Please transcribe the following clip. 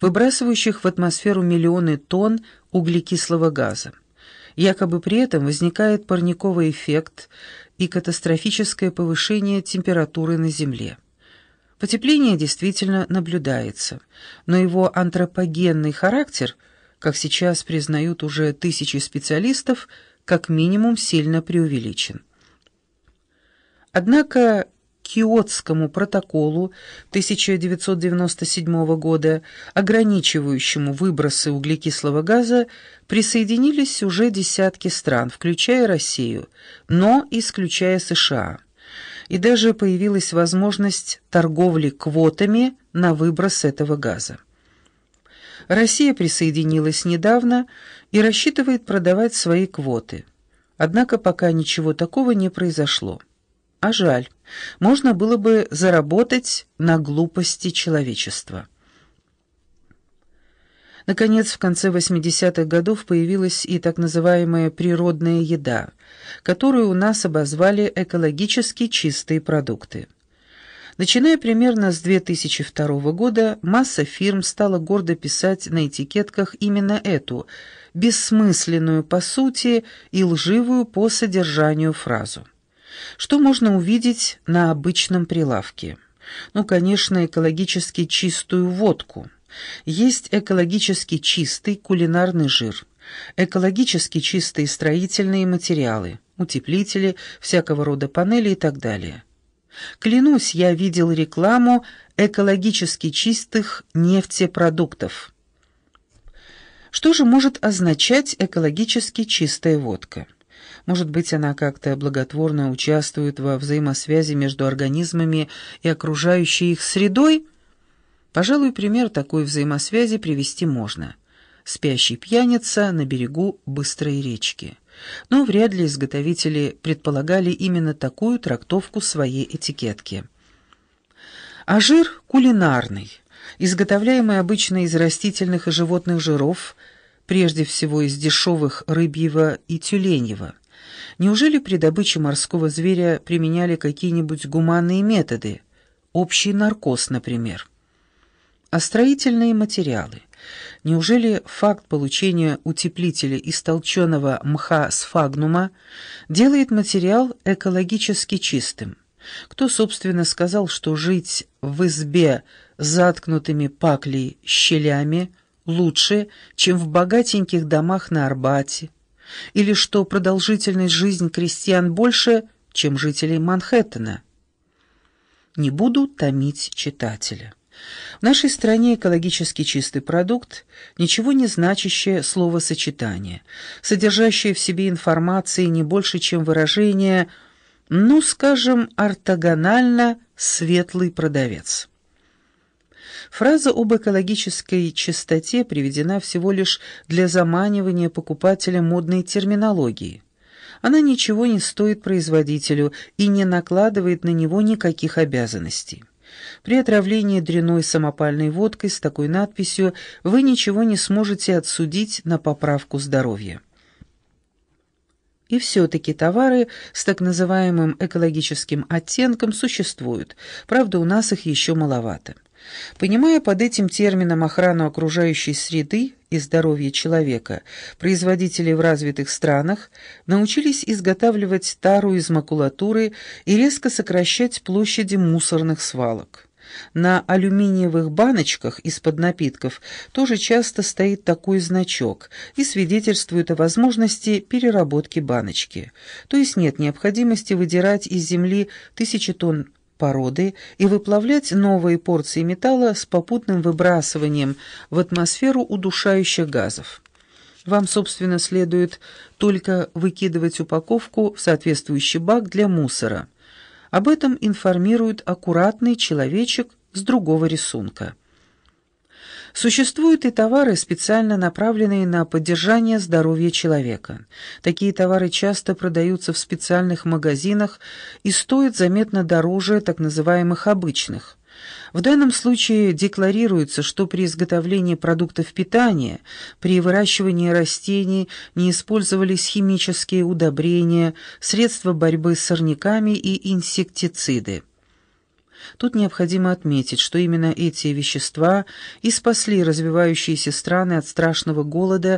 выбрасывающих в атмосферу миллионы тонн углекислого газа. Якобы при этом возникает парниковый эффект и катастрофическое повышение температуры на Земле. Потепление действительно наблюдается, но его антропогенный характер, как сейчас признают уже тысячи специалистов, как минимум сильно преувеличен. Однако Киотскому протоколу 1997 года, ограничивающему выбросы углекислого газа, присоединились уже десятки стран, включая Россию, но исключая США. И даже появилась возможность торговли квотами на выброс этого газа. Россия присоединилась недавно и рассчитывает продавать свои квоты. Однако пока ничего такого не произошло. А жаль, можно было бы заработать на глупости человечества. Наконец, в конце 80-х годов появилась и так называемая природная еда, которую у нас обозвали экологически чистые продукты. Начиная примерно с 2002 года, масса фирм стала гордо писать на этикетках именно эту, бессмысленную по сути и лживую по содержанию фразу. Что можно увидеть на обычном прилавке? Ну, конечно, экологически чистую водку. Есть экологически чистый кулинарный жир, экологически чистые строительные материалы, утеплители, всякого рода панели и так далее. Клянусь, я видел рекламу экологически чистых нефтепродуктов. Что же может означать экологически чистая водка? Может быть, она как-то благотворно участвует во взаимосвязи между организмами и окружающей их средой? Пожалуй, пример такой взаимосвязи привести можно. Спящий пьяница на берегу быстрой речки. Но вряд ли изготовители предполагали именно такую трактовку своей этикетки. А жир кулинарный, изготовляемый обычно из растительных и животных жиров, прежде всего из дешевых рыбьего и тюленьего – Неужели при добыче морского зверя применяли какие-нибудь гуманные методы? Общий наркоз, например. А строительные материалы? Неужели факт получения утеплителя из толченого мха сфагнума делает материал экологически чистым? Кто, собственно, сказал, что жить в избе с заткнутыми паклей щелями лучше, чем в богатеньких домах на Арбате, или что продолжительность жизни крестьян больше, чем жителей Манхэттена. Не буду томить читателя. В нашей стране экологически чистый продукт – ничего не значащее словосочетание, содержащее в себе информации не больше, чем выражение, ну, скажем, ортогонально «светлый продавец». Фраза об экологической чистоте приведена всего лишь для заманивания покупателя модной терминологии. Она ничего не стоит производителю и не накладывает на него никаких обязанностей. При отравлении дряной самопальной водкой с такой надписью вы ничего не сможете отсудить на поправку здоровья. И все-таки товары с так называемым экологическим оттенком существуют, правда, у нас их еще маловато. Понимая под этим термином охрану окружающей среды и здоровья человека, производители в развитых странах научились изготавливать тару из макулатуры и резко сокращать площади мусорных свалок. На алюминиевых баночках из-под напитков тоже часто стоит такой значок и свидетельствует о возможности переработки баночки. То есть нет необходимости выдирать из земли тысячи тонн породы и выплавлять новые порции металла с попутным выбрасыванием в атмосферу удушающих газов. Вам, собственно, следует только выкидывать упаковку в соответствующий бак для мусора. Об этом информирует аккуратный человечек с другого рисунка. Существуют и товары, специально направленные на поддержание здоровья человека. Такие товары часто продаются в специальных магазинах и стоят заметно дороже так называемых обычных. В данном случае декларируется, что при изготовлении продуктов питания, при выращивании растений не использовались химические удобрения, средства борьбы с сорняками и инсектициды. Тут необходимо отметить, что именно эти вещества и спасли развивающиеся страны от страшного голода